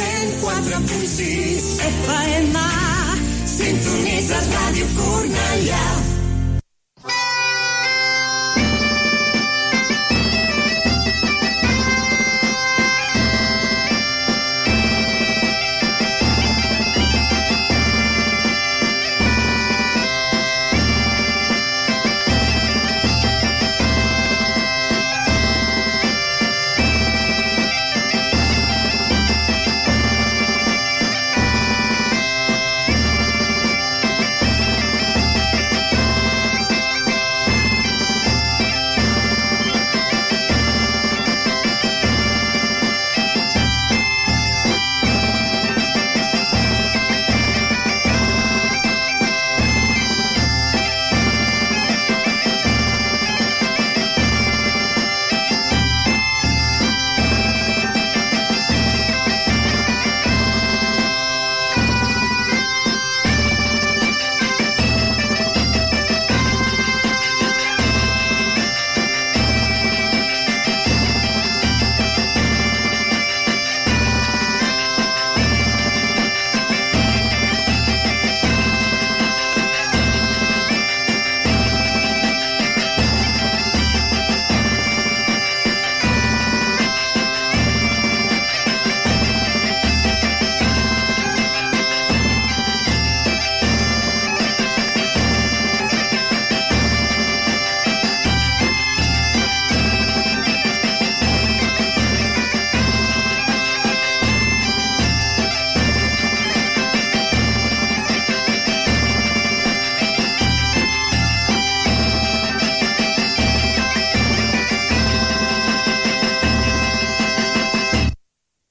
104.6 FM Sintonitzes Ràdio Cornellà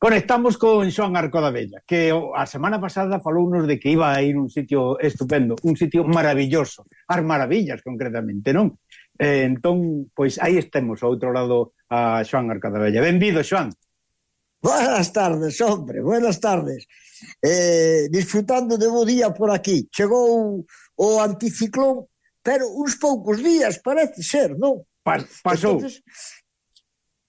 Conectamos con Xoan Arco da Bella, que a semana pasada falounos de que iba a ir un sitio estupendo, un sitio maravilloso, as maravillas concretamente, non? Eh, entón, pois aí estemos, ao outro lado a Xoan Arco da Bella. Benvido, Xoan. Buenas tardes, hombre, buenas tardes. Eh, disfrutando de bo día por aquí. Chegou o anticiclón, pero uns poucos días, parece ser, non? Pas, pasou. Entonces,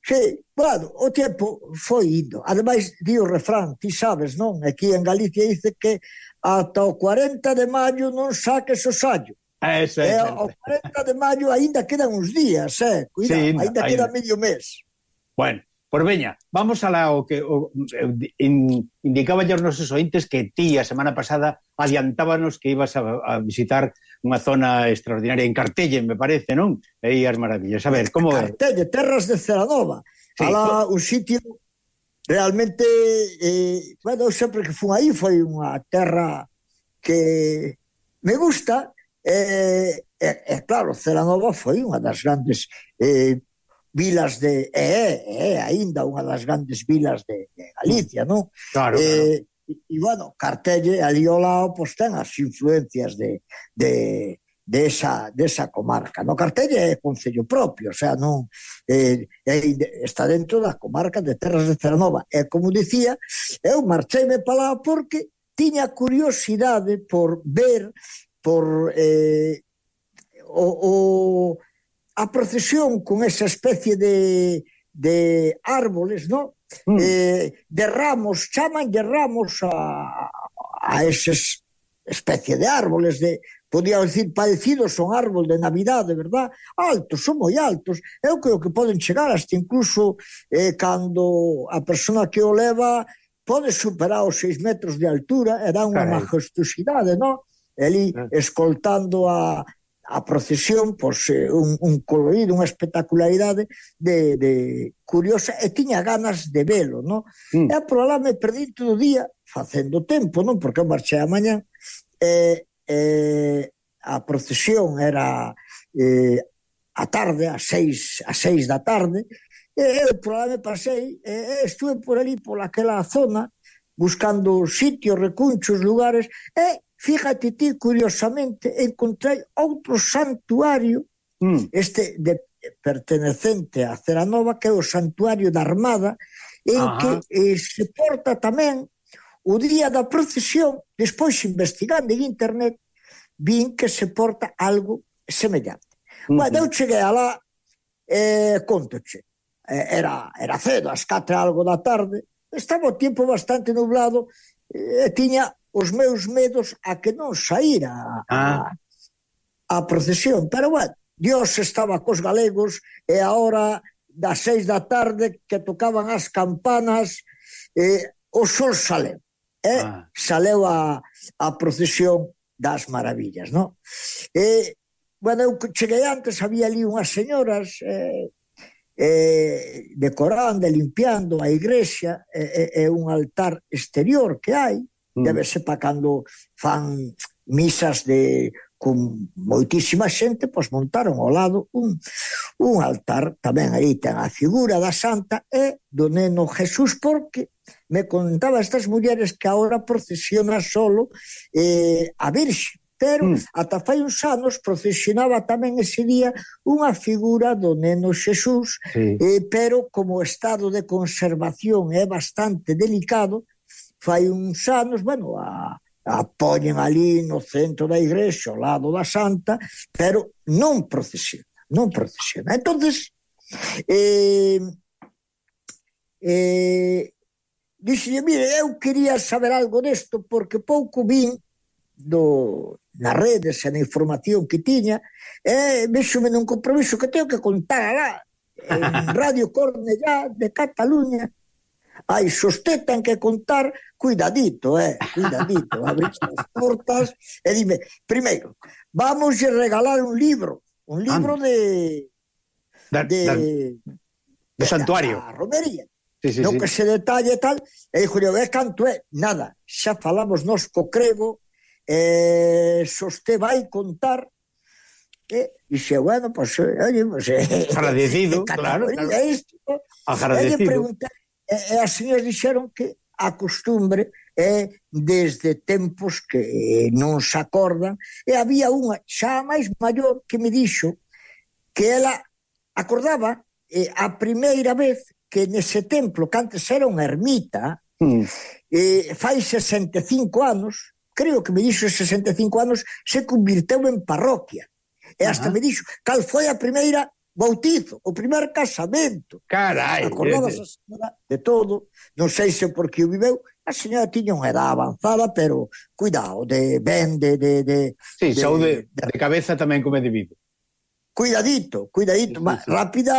Sí, bueno, o tempo foi indo. Ademais, di o refrán, ti sabes, non? Aquí en Galicia dice que ata o 40 de maio non saques o sallo. Eso é, o 40 de maio aínda quedan uns días, eh? Cuidado, sí, aínda, aínda queda medio mes. Bueno, Pois veña, vamos a la o que o, eh, in, indicaba aos nosos ointes que ti a semana pasada adiantábanos que ibas a, a visitar unha zona extraordinaria en Cartelle, me parece, non? E as maravillas. A ver, como é? Cartelle, terras de Ceranova. Sí. Alá un sitio realmente eh, bueno, sempre que fun aí foi unha terra que me gusta eh, e, eh, claro, Ceranova foi unha das grandes eh, vilas de e é, é aínda unha das grandes vilas de, de Galicia, non? Claro, eh, claro. E, e bueno, Cartelle ali ao lado pois ten as influencias de de desa de esa comarca. No Cartelle é concello propio, o sea, non eh, está dentro da comarca de Terras de Ceranova. E como dicía, eu marcheime para lá porque tiña curiosidade por ver por eh, o, o a procesión con esa especie de, de árboles, ¿no? Mm. Eh, de ramos, chaman de ramos a, a esas especie de árboles de podía decir parecidos son árbol de Navidade, verdad? Altos, son moi altos. Eu creo que poden chegar hasta incluso eh, cando a persona que o leva pode superar os seis metros de altura e dá unha majestuosidade, non? Eli eh. escoltando a, a procesión pois, un, un colorido, unha espectacularidade de, de curiosa e tiña ganas de velo, non? Mm. E por alá me perdí todo o día facendo tempo, non? Porque eu marchei a mañá e, e a procesión era eh, a tarde, a seis, a seis da tarde, e eu por me pasei e, e estuve por ali, por aquela zona, buscando sitios, recunchos, lugares, e fíjate ti, curiosamente, encontrai outro santuario mm. este de pertenecente a Ceranova, que é o santuario da Armada, en Ajá. que eh, se porta tamén o día da procesión, despois investigando en internet, vin que se porta algo semellante. Uh. Bueno, eu cheguei alá, eh, contoche, eh, era, era cedo, as catre algo da tarde, estaba o tempo bastante nublado, eh, e eh, tiña os meus medos a que non saíra ah. a, a procesión. Pero, bueno, Dios estaba cos galegos e a hora das seis da tarde que tocaban as campanas eh, o sol saleu. Eh? Ah. Saleu a, a procesión das maravillas, non? E, bueno, eu cheguei antes, había ali unhas señoras eh, eh, decorando e limpiando a igrexa e eh, eh, un altar exterior que hai de mm. verse pa cando fan misas de con moitísima xente, pois montaron ao lado un, un altar, tamén aí ten a figura da santa e do neno Jesús, porque me contaba estas mulleres que agora procesiona solo eh, a Virxe, pero mm. ata fai uns anos procesionaba tamén ese día unha figura do neno Xesús, sí. eh, pero como o estado de conservación é bastante delicado, fai uns anos, bueno, a, a poñen ali no centro da igrexa, ao lado da santa, pero non procesiona, non procesiona. Entonces, eh, eh, dixenlle, mire, eu quería saber algo desto porque pouco vin do, nas redes e na información que tiña, e eh, vexome nun compromiso que teño que contar alá en Radio Cornellá de Cataluña Ai, sosté ten que contar cuidadito, eh, cuidadito, abrir as portas e dime, primeiro, vamos a regalar un libro, un libro ah, de da, de, da, de santuario. Da, romería. Sí, sí, no sí. que se detalle tal, e dixo, é canto é, nada, xa falamos nos co crego, eh, sosté vai contar eh, e dixe, bueno, pues, eh, oye, pues, eh, agradecido, claro, claro. Isto, agradecido. E preguntar E, e as señoras dixeron que a costumbre é desde tempos que eh, non se acordan e había unha xa máis maior que me dixo que ela acordaba eh, a primeira vez que nese templo que antes era unha ermita mm. eh, fai 65 anos creo que me dixo 65 anos se convirteu en parroquia e hasta uh -huh. me dixo cal foi a primeira bautizo, o primer casamento. Carai. Acordabas a señora de todo, non sei se por que o viveu, a señora tiña unha edad avanzada, pero cuidado, de ben, de... de, de sí, de, saúde de, de cabeza tamén como debido. Cuidadito, cuidadito, sí, sí, sí. rápida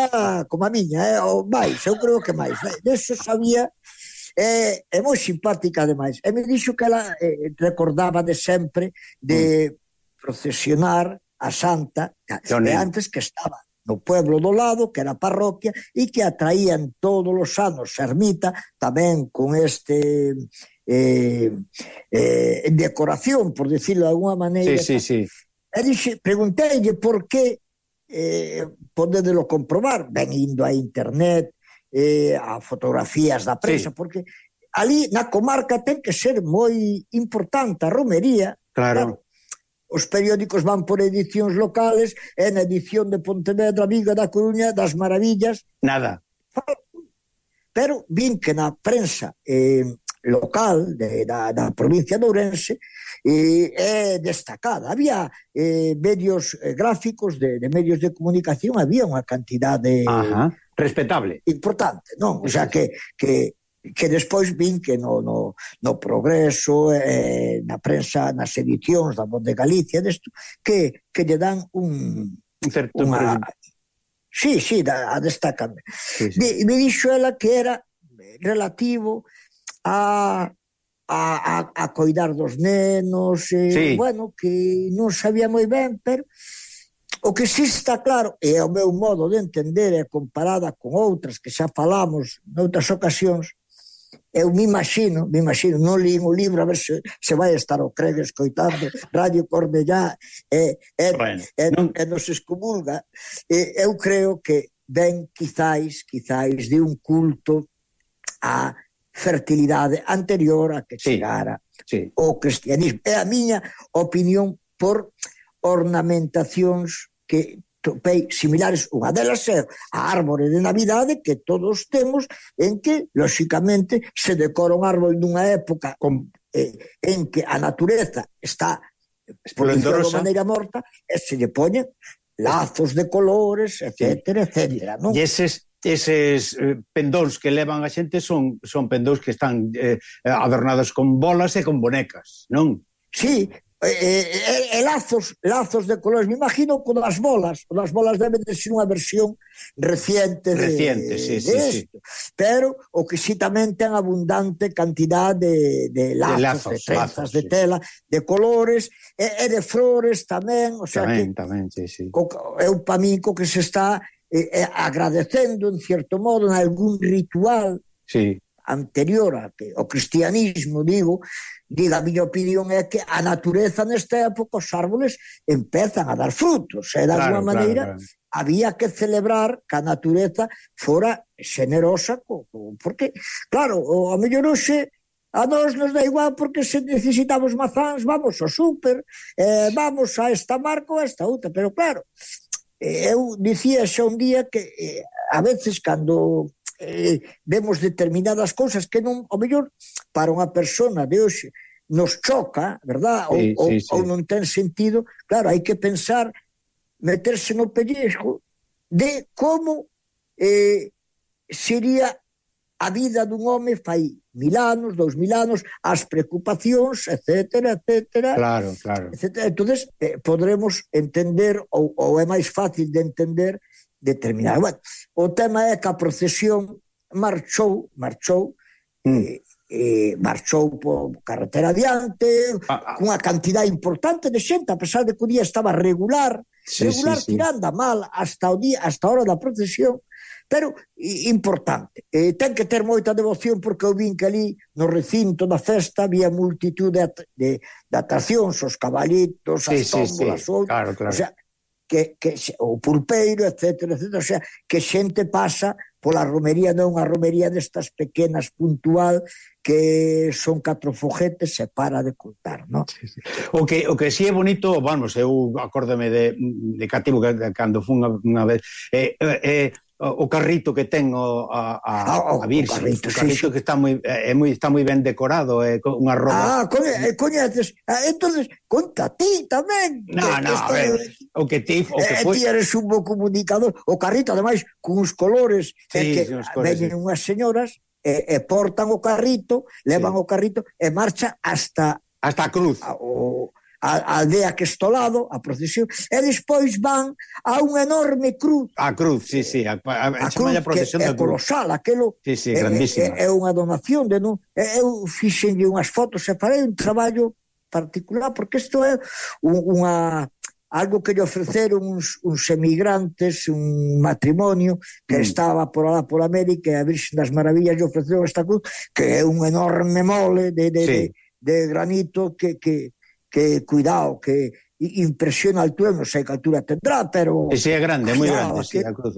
como a miña, eh? ou máis, eu creo que máis. Eh. deso sabía é, é moi simpática ademais. E me dixo que ela eh, recordaba de sempre de mm. procesionar a santa e antes que estaba no pueblo do lado, que era parroquia, e que atraían todos os anos ermita, tamén con este eh, eh, decoración, por decirlo de alguna maneira. Sí, sí, sí. E dixe, preguntei por que eh, podedelo comprobar, ben indo a internet, eh, a fotografías da presa, sí. porque ali na comarca ten que ser moi importante a romería, claro. claro Os periódicos van por edicións locales e na edición de Pontevedra, Vigo da Coruña das Maravillas. Nada. Pero vin que na prensa eh, local de, da, da provincia de Ourense eh, é destacada. Había eh, medios eh, gráficos de, de medios de comunicación, había unha cantidad de... Ajá respetable. Importante, non? O sea, que, que que despois vin que no, no, no progreso, eh, na prensa, nas edicións da Voz de Galicia, desto, que, que lle dan un... Un certo unha... Sí, sí, da, a destacan. Sí, sí. De, me dixo ela que era relativo a a, a, a coidar dos nenos, e, sí. bueno, que non sabía moi ben, pero o que sí está claro, e o meu modo de entender, é comparada con outras que xa falamos noutras ocasións, Eu me imagino, me imagino, non li o libro a ver se, se vai estar o Craig escoitando Radio Cornellá e, e, bueno, e, non... e nos excomulga. E, eu creo que ben quizáis, quizáis de un culto a fertilidade anterior a que chegara sí, sí. o cristianismo. É a miña opinión por ornamentacións que topei similares, unha delas é a árbore de Navidade que todos temos en que, lóxicamente, se decora un árbol nunha época con, eh, en que a natureza está de maneira morta e se lle poñen lazos de colores, etcétera, etcétera, non? E eses, eses eh, pendóns que levan a xente son, son pendóns que están eh, adornados con bolas e con bonecas, non? Sí, e, e, lazos, lazos de colores, me imagino con as bolas, con as bolas deben de ser unha versión reciente de, reciente, sí, de sí, esto. Sí. Pero o que sí tamén ten abundante cantidad de, de lazos, de, lazos, de trenzas, lazos, de tela, sí. de colores e, e de flores tamén, o sea tamén, que tamén, sí, sí. Co, é un pamico que se está eh, agradecendo en cierto modo en algún ritual. Sí anterior ao cristianismo, digo, diga, a miña opinión é que a natureza nesta época, os árboles empezan a dar frutos, e da claro, maneira claro, claro. había que celebrar que a natureza fora xenerosa porque, claro, a mellor hoxe a nós nos dá igual porque se necesitamos mazáns, vamos ao súper eh, vamos a esta marca ou a esta outra pero claro, eh, eu dicía xa un día que eh, a veces cando eh, vemos determinadas cousas que non, ao mellor, para unha persona de hoxe nos choca, verdad? Ou, sí, sí, sí. ou non ten sentido. Claro, hai que pensar, meterse no pellizco de como eh, sería a vida dun home fai mil anos, dous mil anos, as preocupacións, etcétera, etcétera. Claro, claro. Etcétera. Entón, eh, podremos entender, ou, ou é máis fácil de entender, determinada. Bueno, o tema é que a procesión marchou, marchou, mm. eh, eh marchou por carretera adiante, ah, ah. cunha cantidad importante de xente, a pesar de que o día estaba regular, sí, regular sí, sí. tirando a mal hasta o día, hasta a hora da procesión, pero importante. Eh, ten que ter moita devoción porque eu vin que ali no recinto da festa había multitud de, at de, de atraccións, os cabalitos, as sí, tómbolas, sí, sí. Claro, claro. o sea, que, que o pulpeiro, etc, etc, o sea, que xente pasa pola romería, non unha romería destas pequenas puntual que son catro foguetes se para de contar, non? Sí, sí. O que o que si sí é bonito, vamos, eu acórdame de de cativo que cando fun unha, unha vez, eh, eh, eh o carrito que ten o, a, a, ah, a Virxe. O carrito, o carrito sí, que está moi, eh, é moi, está moi ben decorado, eh, é unha roba. Ah, coñe, eh, coñeces. Ah, entonces, conta ti tamén. No, que, no, este, a ver, o que ti... O que foi... Ti eres un bo comunicador. O carrito, ademais, cuns colores. Sí, que colores, veñen sí. unhas señoras e, e portan o carrito, levan sí. o carrito e marcha hasta... Hasta a cruz. A, o, a, a aldea que está ao lado, a procesión, e despois van a unha enorme cruz. A cruz, sí, sí, a, a, a, a cruz a procesión que é colosal, aquelo sí, sí, é, é, é unha donación de non, eu fixenlle unhas fotos e farei un traballo particular porque isto é unha algo que lle ofreceron uns, uns emigrantes, un matrimonio que mm. estaba por alá por América e a Virxen das Maravillas lle ofreceron esta cruz que é un enorme mole de, de, sí. de, de granito que, que, que cuidado, que impresiona altura, non sei que altura tendrá, pero... E é grande, é moi grande, que... sí, a cruz.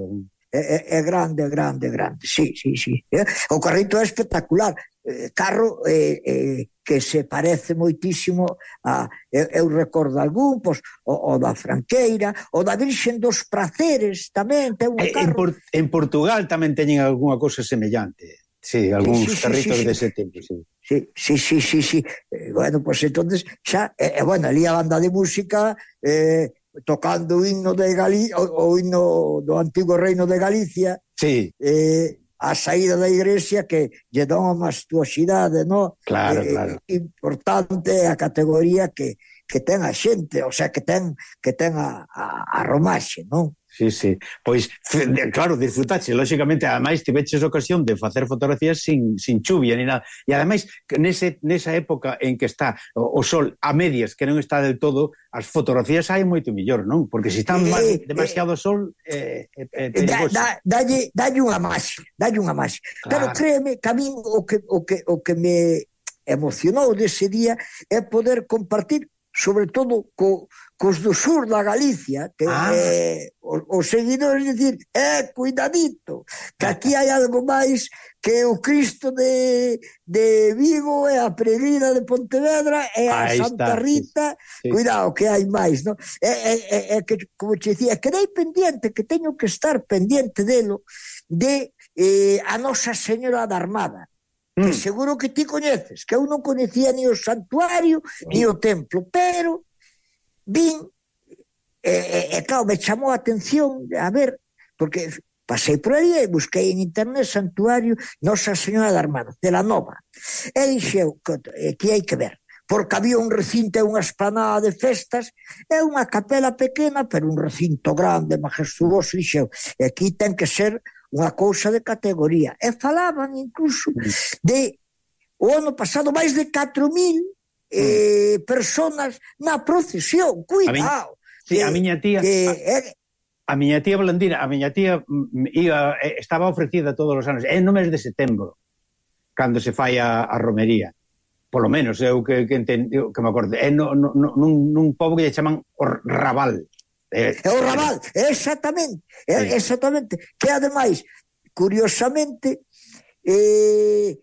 É, é grande, é grande, grande, grande, sí, sí, sí. ¿eh? O carrito é espectacular, eh, carro eh, eh, que se parece moitísimo a... Eu, eu recordo algún, pois, o, o da Franqueira, o da Virxen dos Praceres tamén, ten un eh, carro... En, Por, en Portugal tamén teñen algunha cousa semellante. Sí, algúns sí, sí, carritos sí, sí, dese tempo, sí. Sí, sí, sí, sí, sí. Eh, bueno, pois pues, entonces xa, eh, eh, bueno, ali a banda de música eh, tocando o himno de Gali o, o himno do antigo reino de Galicia. Sí. Eh, a saída da igrexa que lle dá unha mastuosidade, no? Claro, eh, claro. Eh, importante a categoría que que ten a xente, o sea, que ten que ten a, a, a romaxe, non? Sí, sí. Pois, claro, disfrutaxe, lóxicamente, ademais, tiveches ocasión de facer fotografías sin, sin chuvia, ni nada. E ademais, nese, nesa época en que está o, o sol a medias, que non está del todo, as fotografías hai moito millor, non? Porque se está eh, están eh, demasiado eh, sol, eh, eh, eh da, da, dalle, dalle unha máis, dalle unha máis. Claro. Pero créeme que a mí o que, o que, o que me emocionou dese día é poder compartir sobre todo co, cos do sur da Galicia, que ah. eh, os, os seguidores dicir, eh, cuidadito, que aquí hai algo máis que o Cristo de, de Vigo e a Peregrina de Pontevedra e a Ahí Santa está. Rita, sí. cuidado que hai máis, no? E, e, e, e que, como te dicía, quedei pendiente, que teño que estar pendiente delo, de eh, a Nosa Señora da Armada, mm. que seguro que ti coñeces, que eu non coñecía ni o santuario mm. ni o templo, pero vin, e, e claro, me chamou a atención, a ver, porque pasei por ali e busquei en internet santuario Nosa Señora da Armada, de la Nova. E dixeu eh, que hai que ver, porque había un recinto e unha esplanada de festas e unha capela pequena, pero un recinto grande, majestuoso, dixeu, e aquí ten que ser unha cousa de categoría. E falaban incluso mm. de o ano pasado máis de 4.000 eh, personas na procesión, cuidado. A miña, sí, que, a eh, miña tía... Que, a... A miña tía Blandina, a miña tía iba, eh, estaba ofrecida todos os anos, é eh, no mes de setembro, cando se fai a, a romería. Polo menos, eu que, que, entendi, que me acordo. É no, no, no, nun, nun pobo que lle chaman o Raval. É, o Raval, exactamente. É, sí. Exactamente. Que, ademais, curiosamente, eh,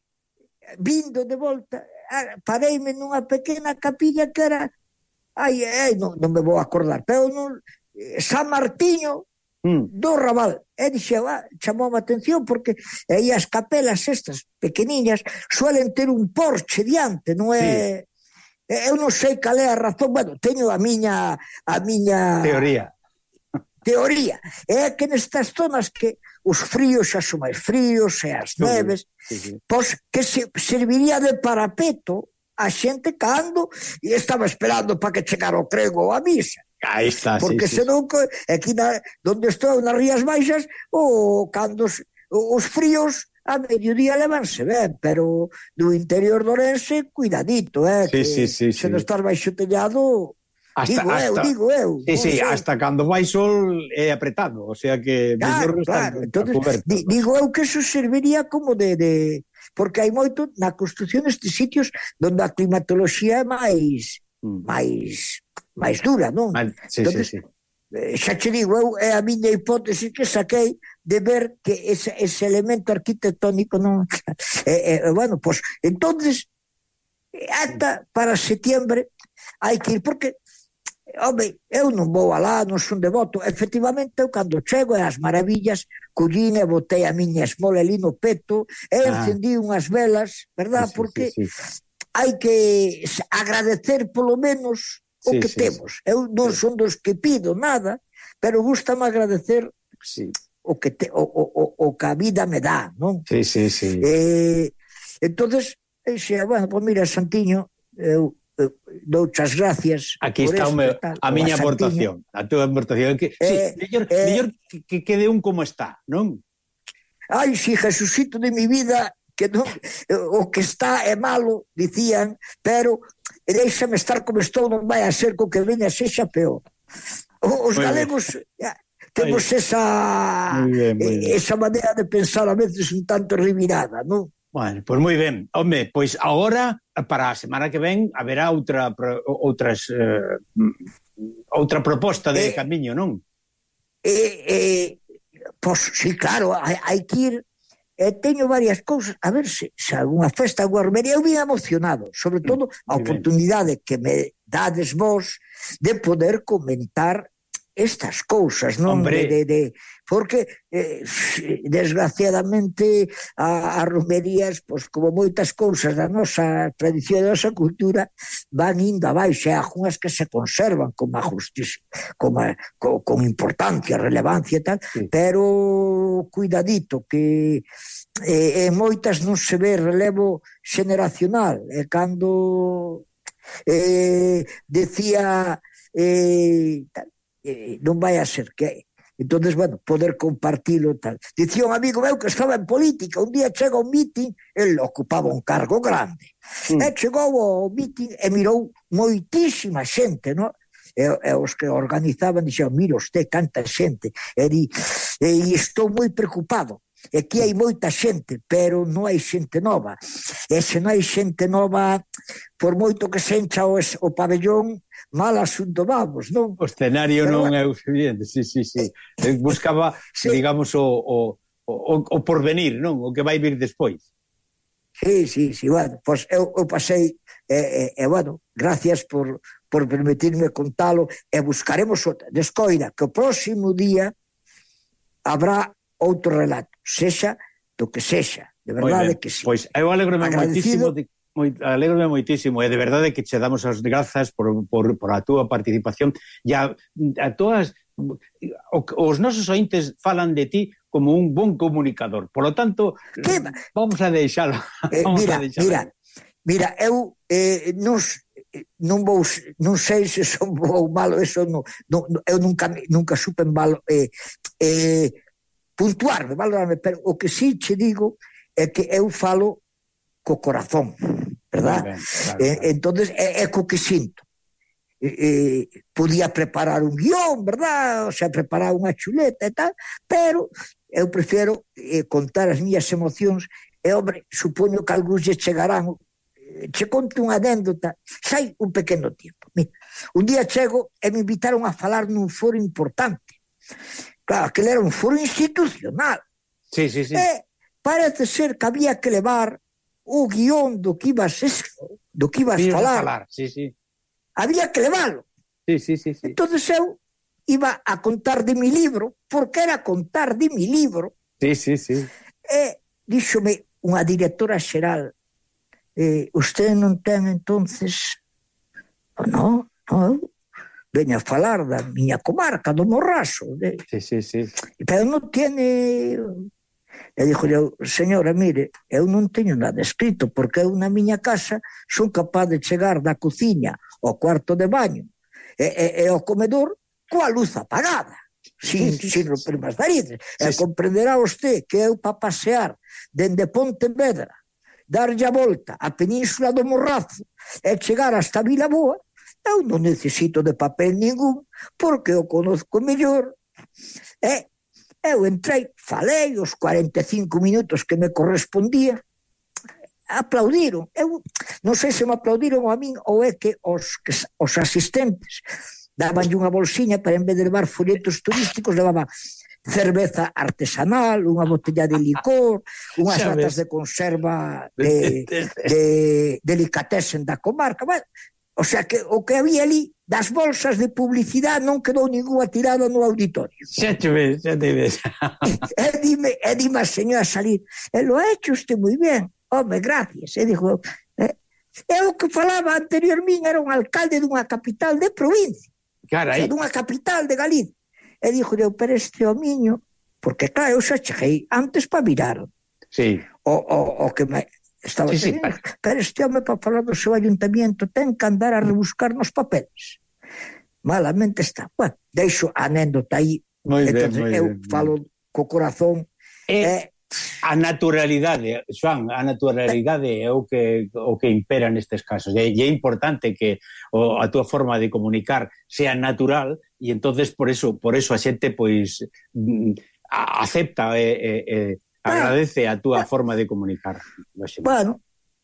vindo de volta, pareime nunha pequena capilla que era ai, ai non, non me vou acordar, pero non San Martiño mm. do Raval. E dixe, ah, chamou a atención porque aí as capelas estas pequeniñas suelen ter un porche diante, non é... Sí. Eu non sei cal é a razón, bueno, teño a miña a miña teoría. Teoría. É que nestas zonas que os fríos xa son máis fríos e as neves, sí, sí. pois que se serviría de parapeto a xente cando e estaba esperando para que chegara o crego a misa. Aí está, Porque sí, senón, sí. aquí na, donde estou, nas Rías Baixas, o cando os, os fríos a mediodía levanse ben, pero do interior do Orense, cuidadito, eh, sí, que sí, sí, se sí. non estás baixo tellado, Hasta, digo hasta, eu, digo eu. Sí, sí, sei. hasta cando vai sol é apretado, o sea que... Claro, claro. Entonces, di, digo eu que eso serviría como de... de porque hai moito na construción destes sitios onde a climatoloxía é máis mm. máis máis dura, non? Sí, Entonces, sí, sí. Xa che digo, eu, é a miña hipótese que saquei de ver que ese, ese elemento arquitectónico non... eh, eh, bueno, pois, pues, entonces, eh, ata para setiembre hai que ir, porque Eh, home, eu non vou alá, non son devoto. Efectivamente, eu cando chego e as maravillas, collina, botei a miña esmola ali no peto, e ah. encendí unhas velas, verdad? Sí, Porque sí, sí. hai que agradecer polo menos o sí, que sí, temos. Sí. Eu non son dos que pido nada, pero gustame agradecer sí. o que te, o, o, o, o que a vida me dá, non? Sí, sí, sí. Eh, entonces, eh, dixen, bueno, pues mira, Santiño, eu doutras gracias. Aquí está o meu, tal, a miña aportación, a túa aportación que eh, sí, mellor, eh, mellor que, que quede un como está, non? Ai, si Jesucito de mi vida que non, o que está é malo, dicían, pero deixame estar como estou, non vai a ser co que veña sexa peor. Os muy galegos bien. temos esa muy bien, muy bien. Eh, esa maneira de pensar a veces un tanto revirada, non? Bueno, pois moi ben. Home, pois agora, para a semana que ven, haberá outra outras eh, outra proposta de eh, camiño, non? Eh, eh, pois, sí, claro, hai, hai que ir e teño varias cousas, a ver se, se algunha festa ou armería, eu vim emocionado, sobre mm, todo a oportunidade que me dades vos de poder comentar estas cousas, non? Hombre. De, de, de, porque, eh, desgraciadamente, a, a romerías, pois, como moitas cousas da nosa tradición, da nosa cultura, van indo abaixo, e algunhas que se conservan como a justicia, como a, co, con importancia, relevancia e tal, sí. pero cuidadito, que eh, en moitas non se ve relevo xeneracional, e cando eh, decía... Eh, tal, eh, non vai a ser que entonces bueno, poder compartilo tal. Dicía un amigo meu que estaba en política, un día chega un meeting, el ocupaba un cargo grande. Mm. E chegou ao meeting e mirou moitísima xente, no? E, e os que organizaban dixeron, mira, usted canta xente. E, di, eh, e estou moi preocupado E que hai moita xente, pero non hai xente nova. E se non hai xente nova, por moito que se encha o, o pabellón, mal asunto vamos, non? O escenario pero, non é o suficiente, sí, sí, sí. Buscaba, sí. digamos, o, o, o, o porvenir, non? O que vai vir despois. Sí, sí, sí, bueno, pois pues eu, eu pasei, e, eh, eh, bueno, gracias por, por permitirme contalo, e buscaremos outra. Descoida, que o próximo día habrá outro relato, sexa do que sexa, de verdade que sí. Pois eu alegrome moitísimo de moi, alegrome moitísimo e de verdade que che damos as grazas por, por, por a túa participación. E a, a todas os nosos ointes falan de ti como un bon comunicador. Por lo tanto que... vamos a deixalo. Eh, vamos mira, a deixalo. mira, mira eu eh, nos non vou non sei se son bo ou malo eso non, non, eu nunca nunca supe malo eh, eh, puntuarme, valorarme, pero o que sí che digo é que eu falo co corazón, verdad? Bien, claro, claro. Entonces é, é co que sinto. Eh, eh, podía preparar un guión, verdad? O sea, preparar unha chuleta e tal, pero eu prefiero eh, contar as miñas emocións e, hombre, supoño que algúns lle chegarán eh, che conto unha anécdota, sai un pequeno tempo. Mira, un día chego e me invitaron a falar nun foro importante. Claro, aquel era un foro institucional. Sí, sí, sí. E parece ser que había que levar o guión do que ibas, do que ibas sí, falar. falar. Sí, sí. Había que leválo. Sí, sí, sí, sí. Entón eu iba a contar de mi libro, porque era contar de mi libro. Sí, sí, sí. E díxome unha directora xeral, eh, usted non ten entonces... No, no, veña a falar da miña comarca, do Morraso. De... Sí, sí, sí. Pero non tiene... E dixo eu, señora, mire, eu non teño nada escrito, porque eu na miña casa son capaz de chegar da cociña ao cuarto de baño e, e, e ao comedor coa luz apagada, sin, sí, sin romper máis narices. Sí, e comprenderá usted que eu para pasear dende Pontevedra, darlle a volta a península do Morrazo e chegar hasta Vilaboa, Eu non necesito de papel ningún, porque o conozco mellor. E eu entrei, falei os 45 minutos que me correspondía, aplaudiron. Eu non sei se me aplaudiron a min ou é que os, que, os asistentes daban unha bolsiña para en vez de levar folletos turísticos levaban cerveza artesanal, unha botella de licor, unhas latas de conserva de, de, de delicatessen da comarca. Bueno, O sea que o que había ali das bolsas de publicidade non quedou ninguna tirada no auditorio. Xa te ves, xa te ves. e dime, e dime a señora salir, e lo ha hecho usted moi ben, home, gracias. E dixo, eh, eu que falaba anteriormente era un alcalde dunha capital de provincia. Carai. O sea, dunha capital de Galicia. E dixo, eu, pero este homiño, porque claro, eu xa cheguei antes para virar. Sí. O, o, o que me, Estaba sí, sí. Pero este home para falar do seu ayuntamiento ten que andar a rebuscar nos papeles. Malamente está. Bueno, deixo a anécdota aí. Moi ben, moi eu ben, falo co corazón. É, é a naturalidade, Joan, a naturalidade é o que o que impera nestes casos. E, e é importante que o, a túa forma de comunicar sea natural e entonces por eso por eso a xente pois mm, acepta e, e, e Ah. Agradece a túa forma de comunicar. Bueno,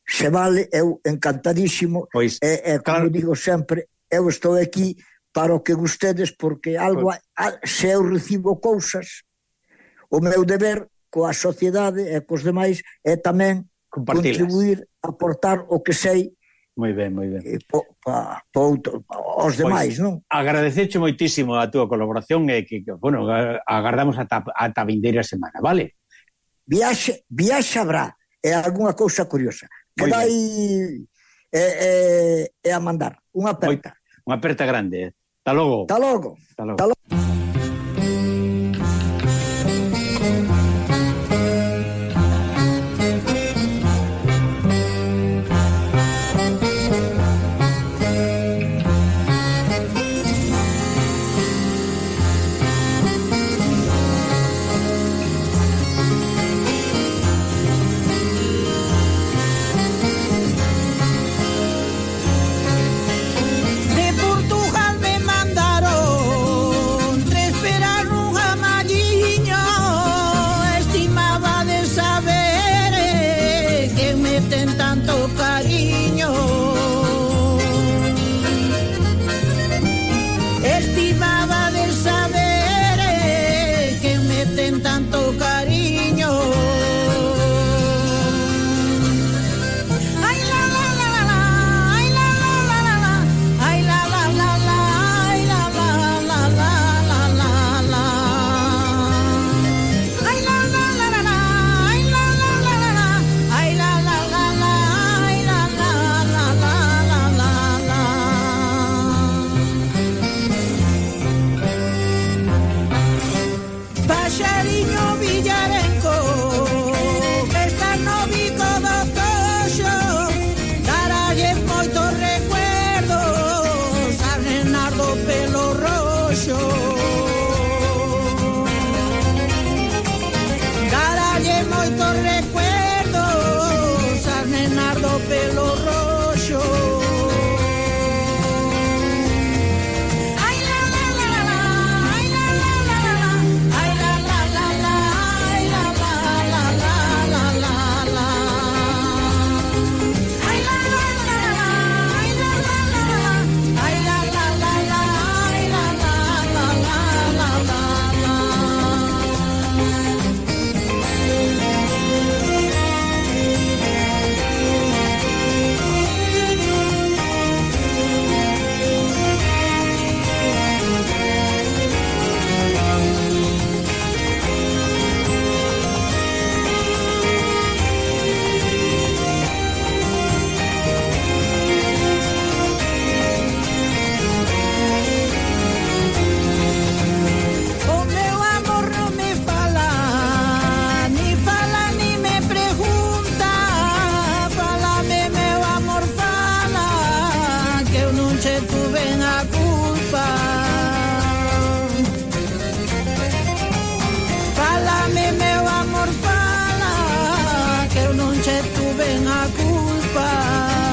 se vale, eu encantadísimo. Pois, e, e como claro. digo sempre, eu estou aquí para o que gustedes, porque algo, pois. a, se eu recibo cousas, o meu deber coa sociedade e cos demais é tamén contribuir, aportar o que sei Moi ben, moi ben. Po, pa, pa outro, pa, os pois, demais, pois, non? Agradececho moitísimo a túa colaboración e que, bueno, agardamos ata, ata vindeira semana, vale? Viaxe, viaxe habrá. É algunha cousa curiosa. Que vai é, é, é a mandar. Unha aperta. Unha aperta grande. Eh. Hasta logo. Hasta logo. Hasta logo. Hasta logo. tuve a culpa.